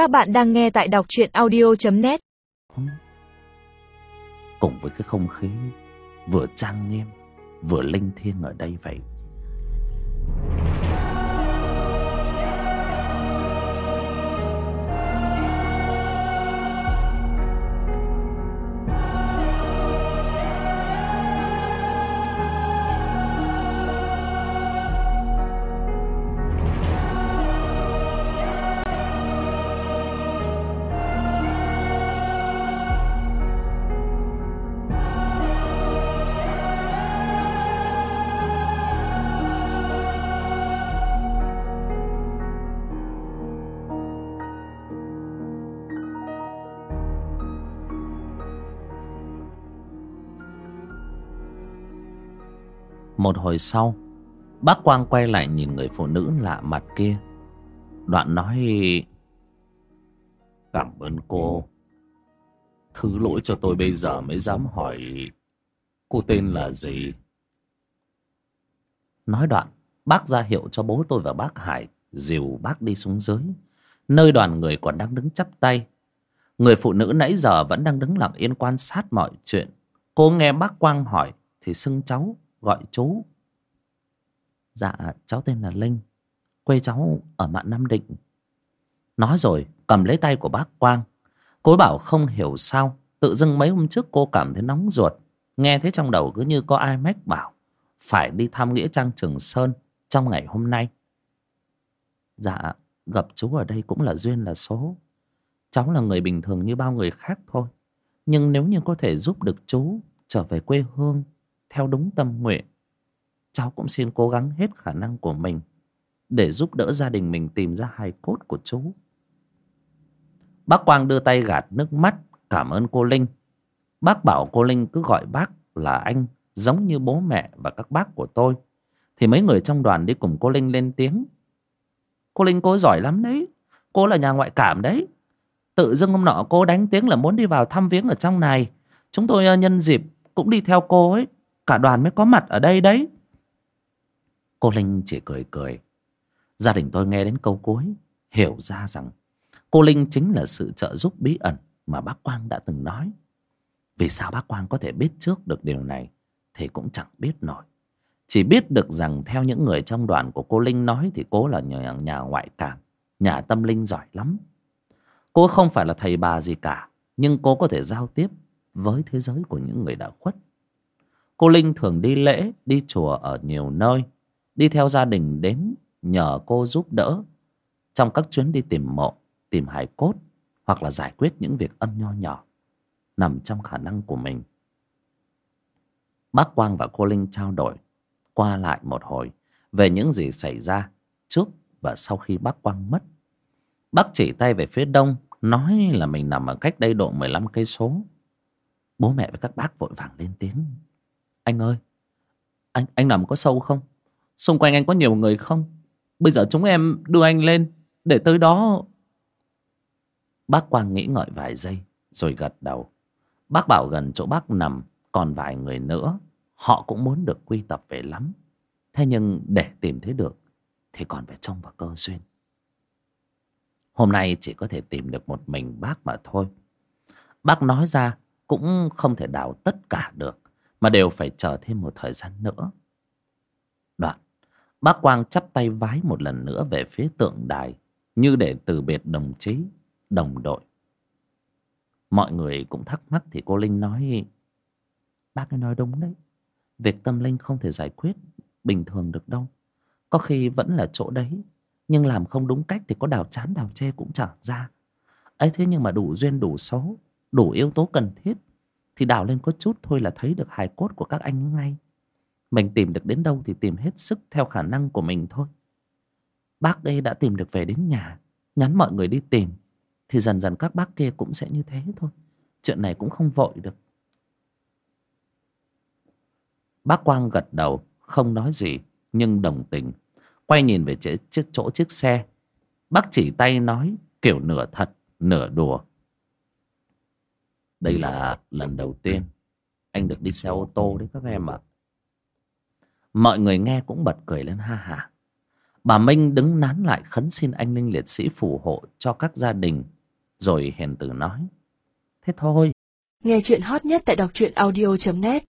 Các bạn đang nghe tại đọc truyện audio.net Cùng với cái không khí, vừa trang nghiêm, vừa linh thiêng ở đây vậy. Một hồi sau, Bác Quang quay lại nhìn người phụ nữ lạ mặt kia. Đoạn nói, Cảm ơn cô. Thứ lỗi cho tôi bây giờ mới dám hỏi Cô tên là gì? Nói đoạn, Bác ra hiệu cho bố tôi và bác Hải Dìu bác đi xuống dưới. Nơi đoàn người còn đang đứng chắp tay. Người phụ nữ nãy giờ vẫn đang đứng lặng yên quan sát mọi chuyện. Cô nghe bác Quang hỏi Thì xưng cháu gọi chú. Dạ cháu tên là linh, quê cháu ở mạn nam định. Nói rồi, cầm lấy tay của bác quang. Cô bảo không hiểu sao, tự dưng mấy hôm trước cô cảm thấy nóng ruột. Nghe thấy trong đầu cứ như có ai mách bảo, phải đi thăm nghĩa trang trường sơn trong ngày hôm nay. Dạ gặp chú ở đây cũng là duyên là số. Cháu là người bình thường như bao người khác thôi. Nhưng nếu như có thể giúp được chú trở về quê hương theo đúng tâm nguyện, cháu cũng xin cố gắng hết khả năng của mình để giúp đỡ gia đình mình tìm ra hài cốt của chú. Bác quang đưa tay gạt nước mắt, cảm ơn cô linh. Bác bảo cô linh cứ gọi bác là anh, giống như bố mẹ và các bác của tôi. Thì mấy người trong đoàn đi cùng cô linh lên tiếng. Cô linh cô giỏi lắm đấy, cô là nhà ngoại cảm đấy. Tự dưng hôm nọ cô đánh tiếng là muốn đi vào thăm viếng ở trong này. Chúng tôi ờ, nhân dịp cũng đi theo cô ấy cả đoàn mới có mặt ở đây đấy. Cô linh chỉ cười cười. Gia đình tôi nghe đến câu cuối hiểu ra rằng cô linh chính là sự trợ giúp bí ẩn mà bác quang đã từng nói. Vì sao bác quang có thể biết trước được điều này thì cũng chẳng biết nổi. Chỉ biết được rằng theo những người trong đoàn của cô linh nói thì cô là nhà, nhà ngoại cảm nhà tâm linh giỏi lắm. Cô không phải là thầy bà gì cả nhưng cô có thể giao tiếp với thế giới của những người đã khuất cô linh thường đi lễ, đi chùa ở nhiều nơi, đi theo gia đình đến nhờ cô giúp đỡ. Trong các chuyến đi tìm mộ, tìm hài cốt hoặc là giải quyết những việc âm nho nhỏ nằm trong khả năng của mình. Bác quang và cô linh trao đổi qua lại một hồi về những gì xảy ra trước và sau khi bác quang mất. Bác chỉ tay về phía đông, nói là mình nằm ở cách đây độ mười lăm cây số. Bố mẹ và các bác vội vàng lên tiếng anh ơi, anh anh nằm có sâu không? Xung quanh anh có nhiều người không? Bây giờ chúng em đưa anh lên, để tới đó. Bác quang nghĩ ngợi vài giây, rồi gật đầu. Bác bảo gần chỗ bác nằm còn vài người nữa, họ cũng muốn được quy tập về lắm. Thế nhưng để tìm thấy được, thì còn phải trông vào cơ duyên. Hôm nay chỉ có thể tìm được một mình bác mà thôi. Bác nói ra cũng không thể đào tất cả được mà đều phải chờ thêm một thời gian nữa. Đoạn, bác quang chắp tay vái một lần nữa về phía tượng đài, như để từ biệt đồng chí, đồng đội. Mọi người cũng thắc mắc thì cô linh nói, bác ấy nói đúng đấy. Việc tâm linh không thể giải quyết bình thường được đâu. Có khi vẫn là chỗ đấy, nhưng làm không đúng cách thì có đào chán, đào chê cũng chẳng ra. Ấy thế nhưng mà đủ duyên, đủ số, đủ yếu tố cần thiết thì đào lên có chút thôi là thấy được hài cốt của các anh ngay. Mình tìm được đến đâu thì tìm hết sức theo khả năng của mình thôi. Bác đây đã tìm được về đến nhà, nhắn mọi người đi tìm. Thì dần dần các bác kia cũng sẽ như thế thôi. Chuyện này cũng không vội được. Bác quang gật đầu, không nói gì, nhưng đồng tình. Quay nhìn về chiếc chỗ chiếc xe. Bác chỉ tay nói, kiểu nửa thật, nửa đùa đây là lần đầu tiên anh được đi xe ô tô đấy các em ạ. Mọi người nghe cũng bật cười lên ha hả bà minh đứng nán lại khấn xin anh linh liệt sĩ phù hộ cho các gia đình rồi hiền từ nói thế thôi. Nghe chuyện hot nhất tại đọc truyện audio.net